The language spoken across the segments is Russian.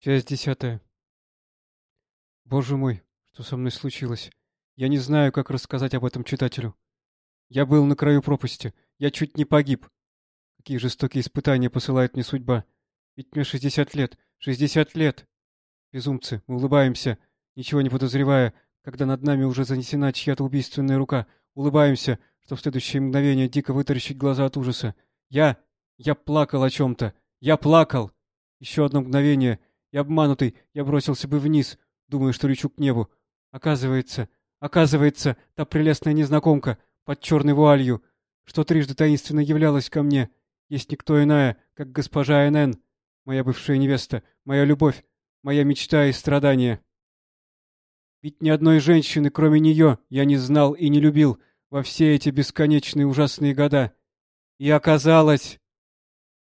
Часть десятая. Боже мой, что со мной случилось? Я не знаю, как рассказать об этом читателю. Я был на краю пропасти. Я чуть не погиб. Какие жестокие испытания посылает мне судьба. Ведь мне шестьдесят лет. Шестьдесят лет! Безумцы, мы улыбаемся, ничего не подозревая, когда над нами уже занесена чья-то убийственная рука. Улыбаемся, что в следующее мгновение дико вытаращить глаза от ужаса. Я... я плакал о чем-то. Я плакал! Еще одно мгновение — и обманутый я бросился бы вниз, думая, что лечу к небу. Оказывается, оказывается, та прелестная незнакомка под черной вуалью, что трижды таинственно являлась ко мне, есть никто иная, как госпожа Н.Н., моя бывшая невеста, моя любовь, моя мечта и страдания. Ведь ни одной женщины, кроме нее, я не знал и не любил во все эти бесконечные ужасные года. И оказалось...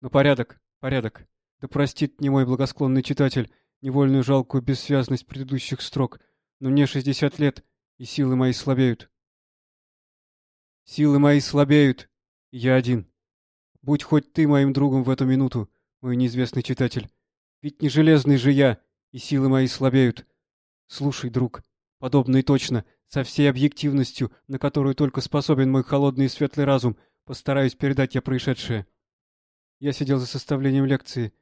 Но порядок, порядок. Да простит мне мой благосклонный читатель невольную жалкую бессвязность предыдущих строк, но мне шестьдесят лет, и силы мои слабеют. Силы мои слабеют, и я один. Будь хоть ты моим другом в эту минуту, мой неизвестный читатель. Ведь не железный же я, и силы мои слабеют. Слушай, друг, подобно и точно, со всей объективностью, на которую только способен мой холодный и светлый разум, постараюсь передать я происшедшее. Я сидел за составлением лекции,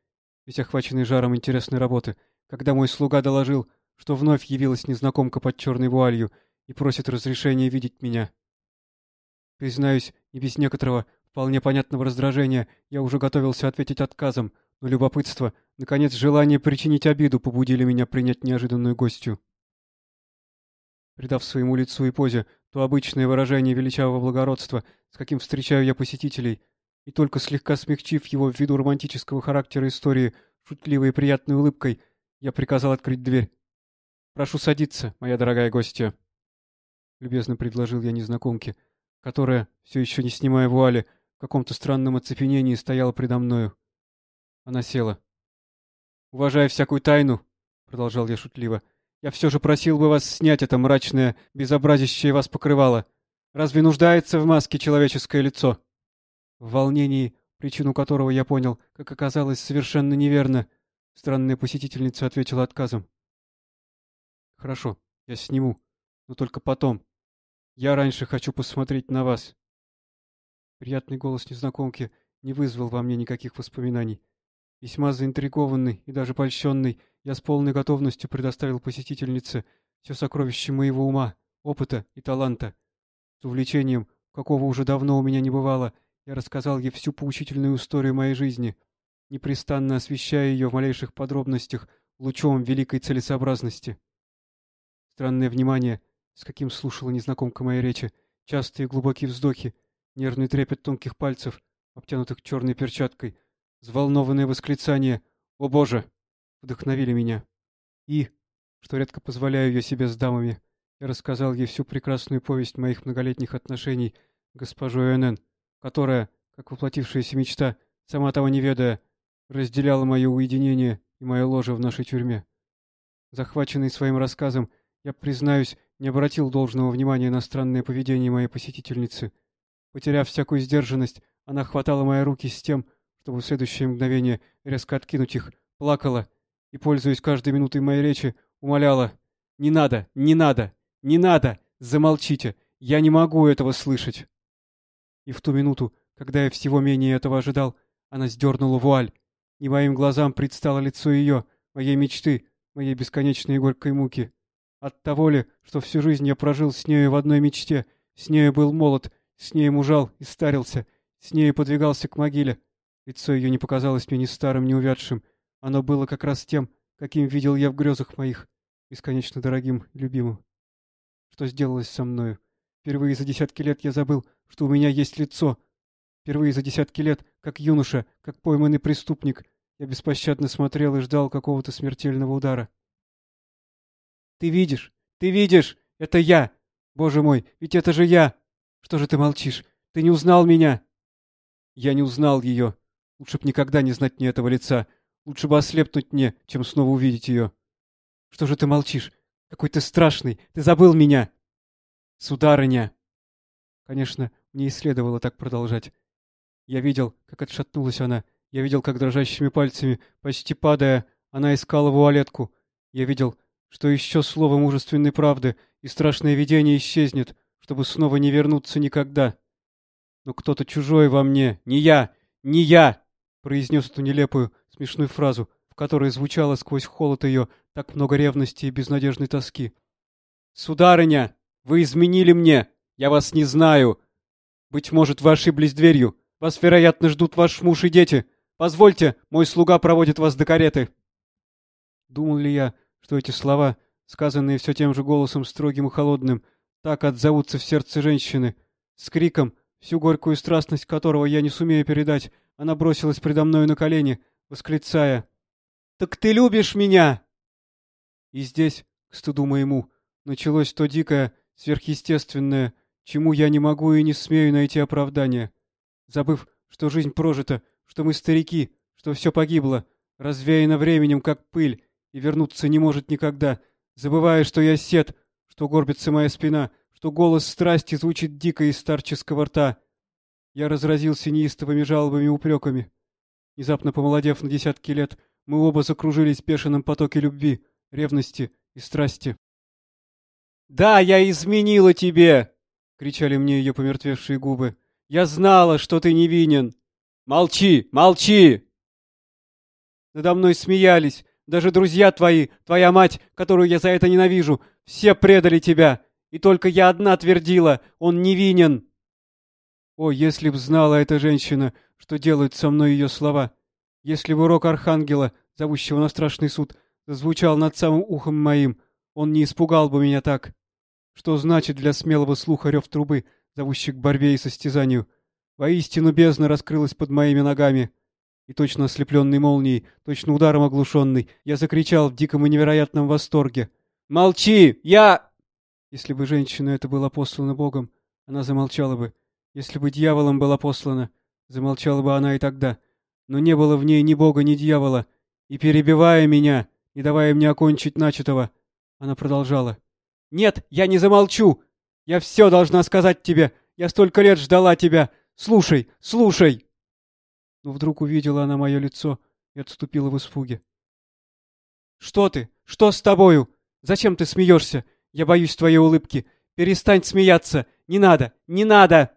весь охваченный жаром интересной работы, когда мой слуга доложил, что вновь явилась незнакомка под черной вуалью и просит разрешения видеть меня. Признаюсь, не без некоторого, вполне понятного раздражения, я уже готовился ответить отказом, но любопытство, наконец желание причинить обиду побудили меня принять неожиданную гостью. Придав своему лицу и позе то обычное выражение величавого благородства, с каким встречаю я посетителей, и только слегка смягчив его ввиду романтического характера истории шутливой и приятной улыбкой, я приказал открыть дверь. «Прошу садиться, моя дорогая гостья», — любезно предложил я незнакомке, которая, все еще не снимая вуали, в каком-то странном оцепенении стояла предо мною. Она села. «Уважая всякую тайну», — продолжал я шутливо, — «я все же просил бы вас снять это мрачное, безобразящее вас покрывало. Разве нуждается в маске человеческое лицо?» В волнении, причину которого я понял, как оказалось, совершенно неверно, странная посетительница ответила отказом. «Хорошо, я сниму, но только потом. Я раньше хочу посмотреть на вас». Приятный голос незнакомки не вызвал во мне никаких воспоминаний. Весьма заинтригованный и даже польщенный, я с полной готовностью предоставил посетительнице все сокровище моего ума, опыта и таланта. С увлечением, какого уже давно у меня не бывало, — я рассказал ей всю поучительную историю моей жизни, непрестанно освещая ее в малейших подробностях лучом великой целесообразности. Странное внимание, с каким слушала незнакомка моей речи, частые глубокие вздохи, нервный трепет тонких пальцев, обтянутых черной перчаткой, взволнованное восклицание «О боже!» вдохновили меня. И, что редко позволяю я себе с дамами, я рассказал ей всю прекрасную повесть моих многолетних отношений госпожой Энн, которая, как воплотившаяся мечта, сама того не ведая, разделяла мое уединение и мое ложе в нашей тюрьме. Захваченный своим рассказом, я, признаюсь, не обратил должного внимания на странное поведение моей посетительницы. Потеряв всякую сдержанность, она хватала мои руки с тем, чтобы в следующее мгновение резко откинуть их, плакала и, пользуясь каждой минутой моей речи, умоляла «Не надо! Не надо! Не надо! Замолчите! Я не могу этого слышать!» И в ту минуту, когда я всего менее этого ожидал, она сдернула вуаль, и моим глазам предстало лицо ее, моей мечты, моей бесконечной горькой муки. От того ли, что всю жизнь я прожил с нею в одной мечте, с нею был молод, с нею мужал и старился, с нею подвигался к могиле. Лицо ее не показалось мне ни старым, ни увядшим. Оно было как раз тем, каким видел я в грезах моих, бесконечно дорогим любимым. Что сделалось со мною? Впервые за десятки лет я забыл, что у меня есть лицо. Впервые за десятки лет, как юноша, как пойманный преступник, я беспощадно смотрел и ждал какого-то смертельного удара. «Ты видишь! Ты видишь! Это я! Боже мой, ведь это же я! Что же ты молчишь? Ты не узнал меня!» Я не узнал ее. Лучше б никогда не знать мне этого лица. Лучше бы ослепнуть мне, чем снова увидеть ее. Что же ты молчишь? Какой ты страшный! Ты забыл меня! Сударыня! Конечно, мне и следовало так продолжать. Я видел, как отшатнулась она. Я видел, как дрожащими пальцами, почти падая, она искала вуалетку. Я видел, что еще слово мужественной правды и страшное видение исчезнет, чтобы снова не вернуться никогда. Но кто-то чужой во мне, не я, не я, произнес эту нелепую, смешную фразу, в которой звучало сквозь холод ее так много ревности и безнадежной тоски. «Сударыня, вы изменили мне! Я вас не знаю! Быть может, вы ошиблись дверью! Вас, вероятно, ждут ваш муж и дети! Позвольте, мой слуга проводит вас до кареты!» Думал ли я, что эти слова, сказанные все тем же голосом строгим и холодным, так отзовутся в сердце женщины, с криком, всю горькую страстность которого я не сумею передать, она бросилась предо мною на колени, восклицая «Так ты любишь меня!» И здесь, к стыду моему, началось то дикое, сверхъестественное, чему я не могу и не смею найти оправдания. Забыв, что жизнь прожита, что мы старики, что все погибло, развеяно временем, как пыль, и вернуться не может никогда, забывая, что я сед, что горбится моя спина, что голос страсти звучит дико из старческого рта. Я разразился неистовыми жалобами и упреками. Внезапно помолодев на десятки лет, мы оба закружились в бешеном потоке любви, ревности и страсти. «Да, я изменила тебе!» — кричали мне ее помертвевшие губы. «Я знала, что ты невинен!» «Молчи! Молчи!» Надо мной смеялись. Даже друзья твои, твоя мать, которую я за это ненавижу, все предали тебя. И только я одна твердила, он невинен. О, если б знала эта женщина, что делают со мной ее слова. Если бы урок архангела, зовущего на страшный суд, зазвучал над самым ухом моим, он не испугал бы меня так. Что значит для смелого слуха рев трубы, зовущий к борьбе и состязанию? Воистину бездна раскрылась под моими ногами. И точно ослепленный молнией, точно ударом оглушенный, я закричал в диком и невероятном восторге. «Молчи! Я...» Если бы женщина это была послана Богом, она замолчала бы. Если бы дьяволом была послана, замолчала бы она и тогда. Но не было в ней ни Бога, ни дьявола. И перебивая меня, не давая мне окончить начатого, она продолжала. «Нет, я не замолчу! Я все должна сказать тебе! Я столько лет ждала тебя! Слушай, слушай!» Но вдруг увидела она мое лицо и отступила в испуге. «Что ты? Что с тобою? Зачем ты смеешься? Я боюсь твоей улыбки. Перестань смеяться! Не надо! Не надо!»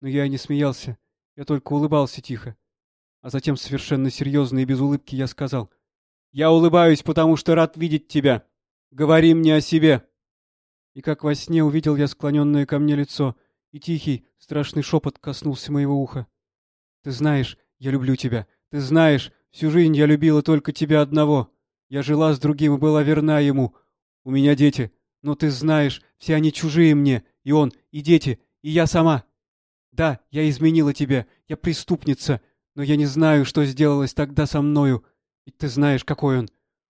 Но я не смеялся. Я только улыбался тихо. А затем совершенно серьезно и без улыбки я сказал. «Я улыбаюсь, потому что рад видеть тебя. Говори мне о себе!» И как во сне увидел я склоненное ко мне лицо, и тихий, страшный шепот коснулся моего уха. «Ты знаешь, я люблю тебя. Ты знаешь, всю жизнь я любила только тебя одного. Я жила с другим и была верна ему. У меня дети. Но ты знаешь, все они чужие мне. И он, и дети, и я сама. Да, я изменила тебе. Я преступница. Но я не знаю, что сделалось тогда со мною. Ведь ты знаешь, какой он.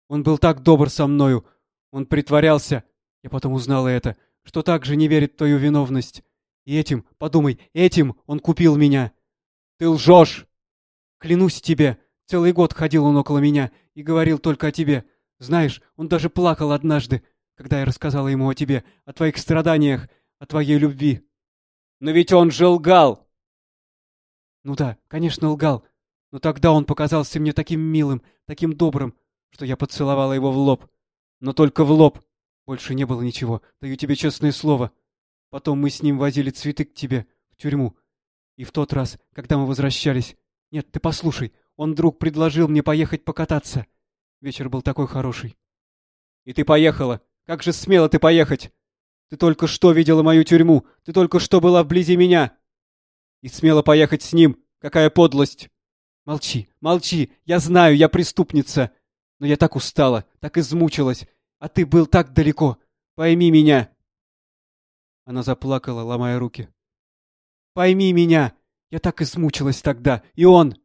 Он был так добр со мною. Он притворялся. Я потом узнала это, что так же не верит в твою виновность. И этим, подумай, этим он купил меня. Ты лжешь! Клянусь тебе, целый год ходил он около меня и говорил только о тебе. Знаешь, он даже плакал однажды, когда я рассказала ему о тебе, о твоих страданиях, о твоей любви. Но ведь он же лгал! Ну да, конечно, лгал. Но тогда он показался мне таким милым, таким добрым, что я поцеловала его в лоб. Но только в лоб. Больше не было ничего, даю тебе честное слово. Потом мы с ним возили цветы к тебе, в тюрьму. И в тот раз, когда мы возвращались... Нет, ты послушай, он вдруг предложил мне поехать покататься. Вечер был такой хороший. И ты поехала. Как же смело ты поехать? Ты только что видела мою тюрьму. Ты только что была вблизи меня. И смело поехать с ним. Какая подлость! Молчи, молчи. Я знаю, я преступница. Но я так устала, так измучилась. А ты был так далеко. Пойми меня. Она заплакала, ломая руки. Пойми меня. Я так измучилась тогда. И он.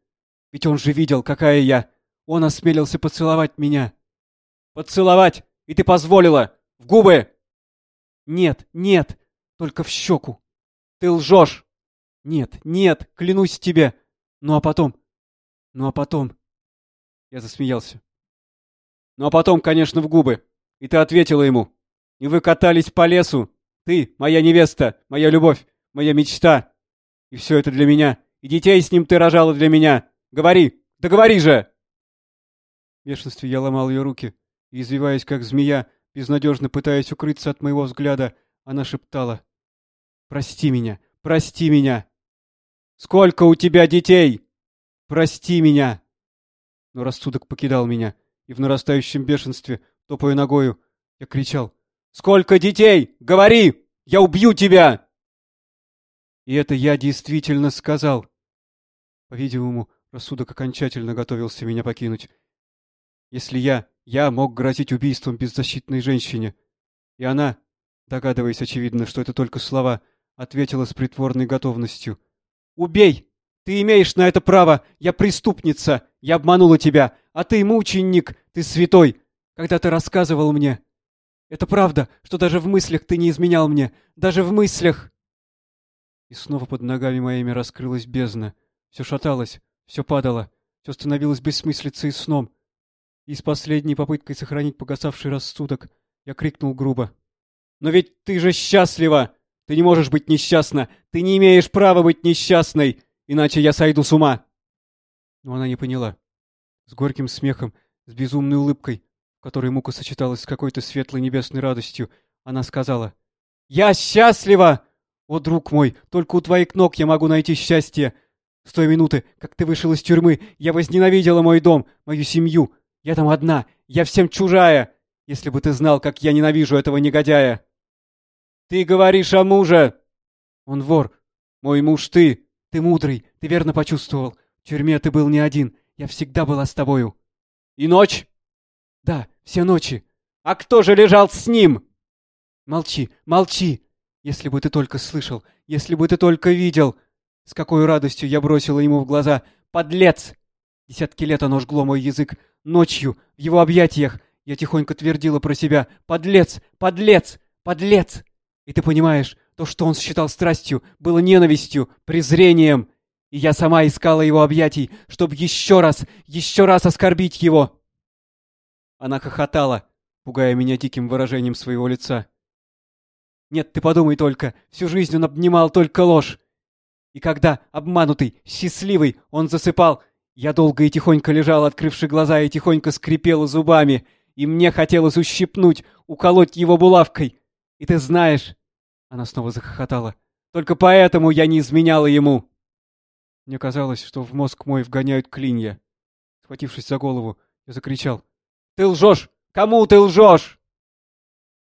Ведь он же видел, какая я. Он осмелился поцеловать меня. Поцеловать? И ты позволила? В губы? Нет, нет. Только в щеку. Ты лжешь. Нет, нет, клянусь тебе. Ну а потом? Ну а потом? Я засмеялся. Ну а потом, конечно, в губы. И ты ответила ему. И вы катались по лесу. Ты, моя невеста, моя любовь, моя мечта. И все это для меня. И детей с ним ты рожала для меня. Говори, да говори же!» бешенстве я ломал ее руки, и, извиваясь как змея, безнадежно пытаясь укрыться от моего взгляда, она шептала. «Прости меня! Прости меня! Сколько у тебя детей? Прости меня!» Но рассудок покидал меня, и в нарастающем бешенстве, топая ногою, я кричал. «Сколько детей? Говори! Я убью тебя!» И это я действительно сказал. По-видимому, рассудок окончательно готовился меня покинуть. Если я, я мог грозить убийством беззащитной женщине, и она, догадываясь, очевидно, что это только слова, ответила с притворной готовностью. «Убей! Ты имеешь на это право! Я преступница! Я обманула тебя! А ты мученик! Ты святой! Когда ты рассказывал мне! Это правда, что даже в мыслях ты не изменял мне! Даже в мыслях!» И снова под ногами моими раскрылась бездна. Все шаталось, все падало, все становилось бессмыслицей и сном. И с последней попыткой сохранить погасавший рассудок я крикнул грубо. «Но ведь ты же счастлива! Ты не можешь быть несчастна! Ты не имеешь права быть несчастной! Иначе я сойду с ума!» Но она не поняла. С горьким смехом, с безумной улыбкой, в которой мука сочеталась с какой-то светлой небесной радостью, она сказала. «Я счастлива! О, друг мой, только у твоих ног я могу найти счастье! С той минуты, как ты вышел из тюрьмы, я возненавидела мой дом, мою семью. Я там одна, я всем чужая. Если бы ты знал, как я ненавижу этого негодяя. Ты говоришь о муже. Он вор. Мой муж ты. Ты мудрый, ты верно почувствовал. В тюрьме ты был не один. Я всегда была с тобою. И ночь? Да, все ночи. А кто же лежал с ним? Молчи, молчи. Если бы ты только слышал, если бы ты только видел. С какой радостью я бросила ему в глаза «Подлец!» Десятки лет оно жгло мой язык. Ночью, в его объятиях, я тихонько твердила про себя «Подлец! Подлец! Подлец!» И ты понимаешь, то, что он считал страстью, было ненавистью, презрением. И я сама искала его объятий, чтобы еще раз, еще раз оскорбить его. Она хохотала, пугая меня диким выражением своего лица. Нет, ты подумай только, всю жизнь он обнимал только ложь. И когда, обманутый, счастливый, он засыпал, я долго и тихонько лежал, открывши глаза, и тихонько скрипела зубами, и мне хотелось ущипнуть, уколоть его булавкой. И ты знаешь... Она снова захохотала. Только поэтому я не изменяла ему. Мне казалось, что в мозг мой вгоняют клинья. Схватившись за голову, я закричал. «Ты лжешь! Кому ты лжешь?»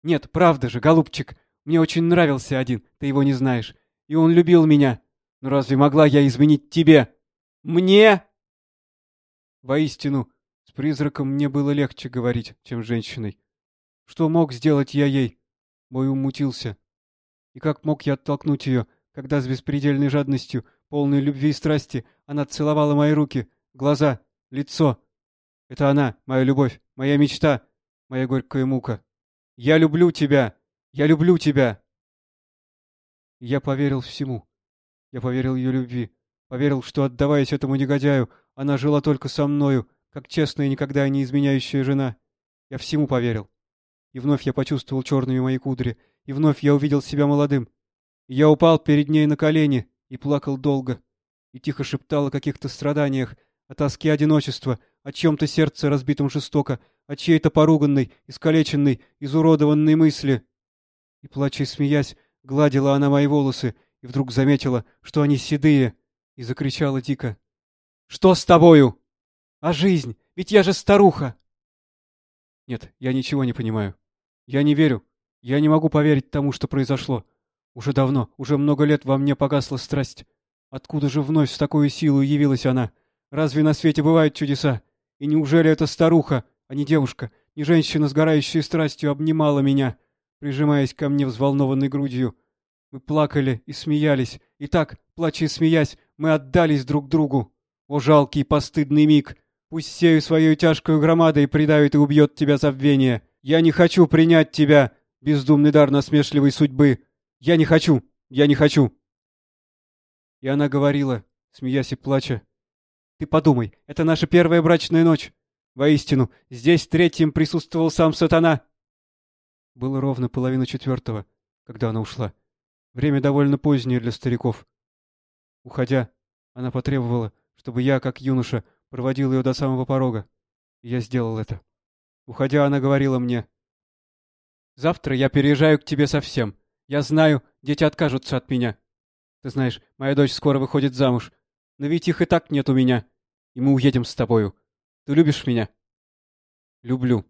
«Нет, правда же, голубчик, мне очень нравился один, ты его не знаешь. И он любил меня. Но разве могла я изменить тебе? Мне? Воистину, с призраком мне было легче говорить, чем с женщиной. Что мог сделать я ей? Мой ум мутился. И как мог я оттолкнуть ее, когда с беспредельной жадностью, полной любви и страсти, она целовала мои руки, глаза, лицо? Это она, моя любовь, моя мечта, моя горькая мука. Я люблю тебя! Я люблю тебя!» Я поверил всему. Я поверил ее любви. Поверил, что, отдаваясь этому негодяю, она жила только со мною, как честная и никогда не изменяющая жена. Я всему поверил. И вновь я почувствовал черными мои кудри, и вновь я увидел себя молодым. И я упал перед ней на колени и плакал долго, и тихо шептал о каких-то страданиях, о тоске одиночества, о чьем-то сердце разбитом жестоко, о чьей-то поруганной, искалеченной, изуродованной мысли. И, плача и смеясь, гладила она мои волосы, и вдруг заметила, что они седые, и закричала дико. «Что с тобою? А жизнь? Ведь я же старуха!» Нет, я ничего не понимаю. Я не верю. Я не могу поверить тому, что произошло. Уже давно, уже много лет во мне погасла страсть. Откуда же вновь с такой силой явилась она? Разве на свете бывают чудеса? И неужели эта старуха, а не девушка, не женщина, сгорающая страстью, обнимала меня, прижимаясь ко мне взволнованной грудью, мы плакали и смеялись, и так, плача и смеясь, мы отдались друг другу. О, жалкий постыдный миг! Пусть сею своей тяжкую громадой придавит и убьет тебя забвение. Я не хочу принять тебя, бездумный дар насмешливой судьбы. Я не хочу, я не хочу. И она говорила, смеясь и плача. Ты подумай, это наша первая брачная ночь. Воистину, здесь третьим присутствовал сам сатана. Было ровно половина четвертого, когда она ушла. Время довольно позднее для стариков. Уходя, она потребовала, чтобы я, как юноша, проводил ее до самого порога. И я сделал это. Уходя, она говорила мне, «Завтра я переезжаю к тебе совсем. Я знаю, дети откажутся от меня. Ты знаешь, моя дочь скоро выходит замуж. Но ведь их и так нет у меня. И мы уедем с тобою. Ты любишь меня?» «Люблю.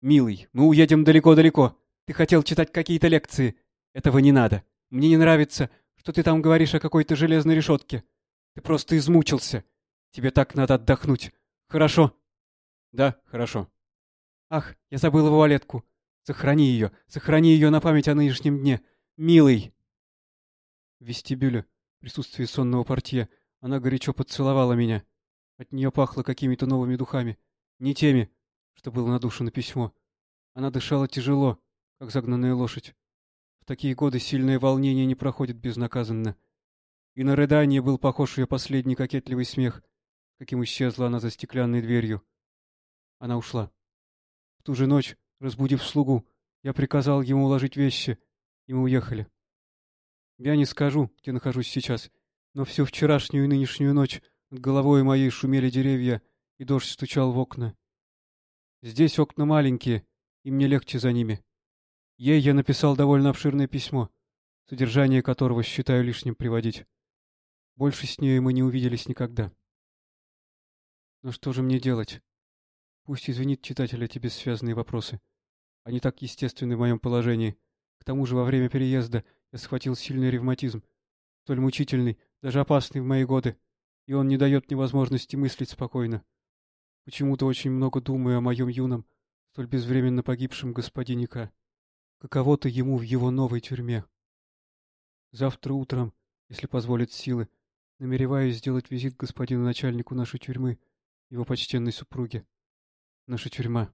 Милый, мы уедем далеко-далеко. Ты хотел читать какие-то лекции. Этого не надо. Мне не нравится, что ты там говоришь о какой-то железной решетке. Ты просто измучился. Тебе так надо отдохнуть. Хорошо?» «Да, хорошо». «Ах, я забыл вуалетку. Сохрани ее, сохрани ее на память о нынешнем дне. Милый!» В вестибюле, в присутствии сонного портье, она горячо поцеловала меня. От нее пахло какими-то новыми духами. Не теми, что было надушено письмо. Она дышала тяжело, как загнанная лошадь. В такие годы сильное волнение не проходит безнаказанно. И на рыдание был похож ее последний кокетливый смех, каким исчезла она за стеклянной дверью. Она ушла. В ту же ночь Разбудив слугу, я приказал ему уложить вещи, и мы уехали. Я не скажу, где нахожусь сейчас, но всю вчерашнюю и нынешнюю ночь над головой моей шумели деревья, и дождь стучал в окна. Здесь окна маленькие, и мне легче за ними. Ей я написал довольно обширное письмо, содержание которого считаю лишним приводить. Больше с ней мы не увиделись никогда. Но что же мне делать? Пусть извинит читатель эти бессвязные вопросы. Они так естественны в моем положении. К тому же во время переезда я схватил сильный ревматизм, столь мучительный, даже опасный в мои годы, и он не дает мне возможности мыслить спокойно. Почему-то очень много думаю о моем юном, столь безвременно погибшем господине К. Каково-то ему в его новой тюрьме. Завтра утром, если позволят силы, намереваюсь сделать визит господину начальнику нашей тюрьмы, его почтенной супруге. Наша тюрьма